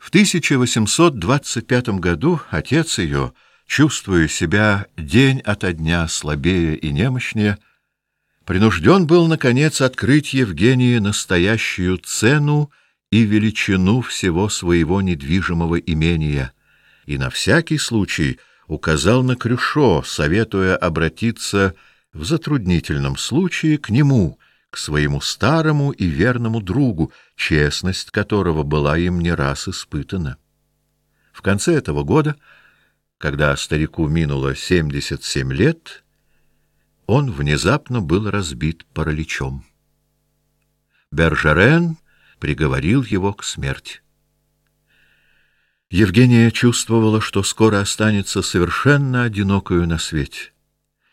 В 1825 году отец ее, чувствуя себя день ото дня слабее и немощнее, принужден был, наконец, открыть Евгении настоящую цену и величину всего своего недвижимого имения, и на всякий случай указал на Крюшо, советуя обратиться в затруднительном случае к нему, к своему старому и верному другу, честность которого была им не раз испытана. В конце этого года, когда старику минуло семьдесят семь лет, он внезапно был разбит параличом. Бержерен приговорил его к смерти. Евгения чувствовала, что скоро останется совершенно одинокою на свете,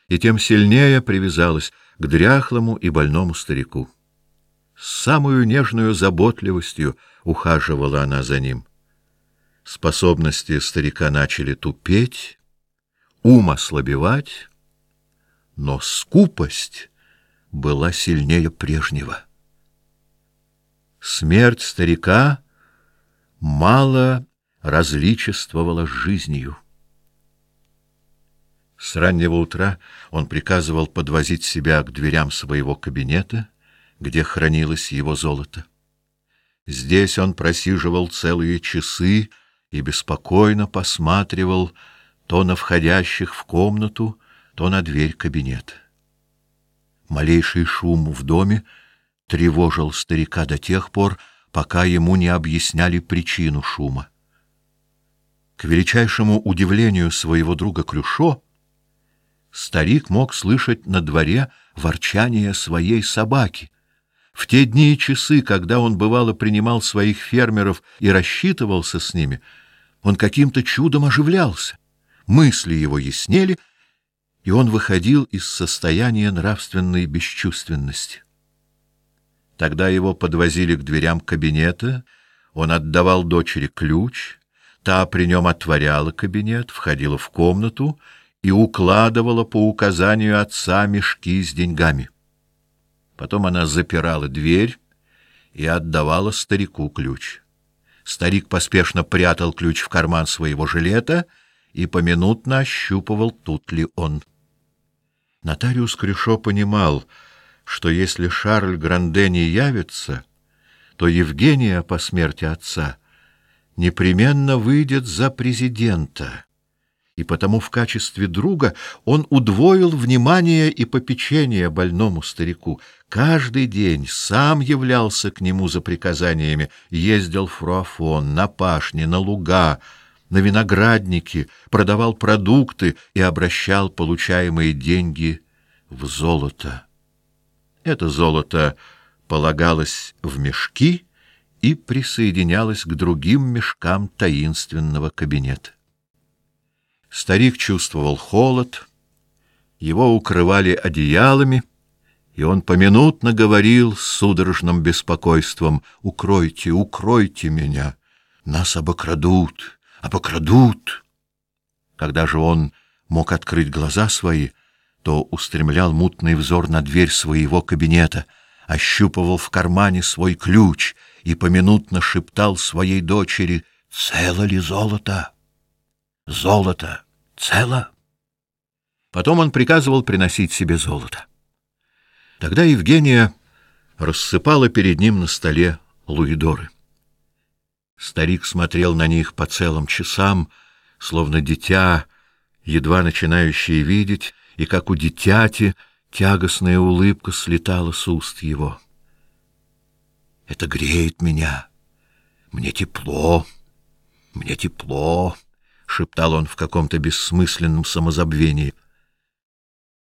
и тем сильнее привязалась к дряхлому и больному старику. С самую нежную заботливостью ухаживала она за ним. Способности старика начали тупеть, ум ослабевать, но скупость была сильнее прежнего. Смерть старика мало различествовала с жизнью. С раннего утра он приказывал подвозить себя к дверям своего кабинета, где хранилось его золото. Здесь он просиживал целые часы и беспокойно посматривал то на входящих в комнату, то на дверь кабинета. Малейший шум в доме тревожил старика до тех пор, пока ему не объясняли причину шума. К величайшему удивлению своего друга Крюшо, старик мог слышать на дворе ворчание своей собаки. В те дни и часы, когда он бывало принимал своих фермеров и рассчитывался с ними, он каким-то чудом оживлялся. Мысли его яснели, и он выходил из состояния нравственной бесчувственности. Тогда его подвозили к дверям кабинета, он отдавал дочери ключ, та при нем отворяла кабинет, входила в комнату и укладывала по указанию отца мешки с деньгами. Потом она запирала дверь и отдавала старику ключ. Старик поспешно прятал ключ в карман своего жилета и поминутно ощупывал, тут ли он. Нотариус Крюшо понимал, что если Шарль Гранде не явится, то Евгения по смерти отца непременно выйдет за президента и потому в качестве друга он удвоил внимание и попечение больному старику. Каждый день сам являлся к нему за приказаниями, ездил в Фруафон, на пашни, на луга, на виноградники, продавал продукты и обращал получаемые деньги в золото. Это золото полагалось в мешки и присоединялось к другим мешкам таинственного кабинета. Старик чувствовал холод, его укрывали одеялами, и он поминутно говорил с судорожным беспокойством: "Укройте, укройте меня, нас обокрадут, обокрадут". Когда же он мог открыть глаза свои, то устремлял мутный взор на дверь своего кабинета, ощупывал в кармане свой ключ и поминутно шептал своей дочери: "Цело ли золото?" Золото цело. Потом он приказывал приносить себе золото. Тогда Евгения рассыпала перед ним на столе луидоры. Старик смотрел на них по целым часам, словно дитя, едва начинающее видеть, и как у дитяти тягостная улыбка слетала с уст его. Это греет меня. Мне тепло. Мне тепло шептал он в каком-то бессмысленном самозабвении.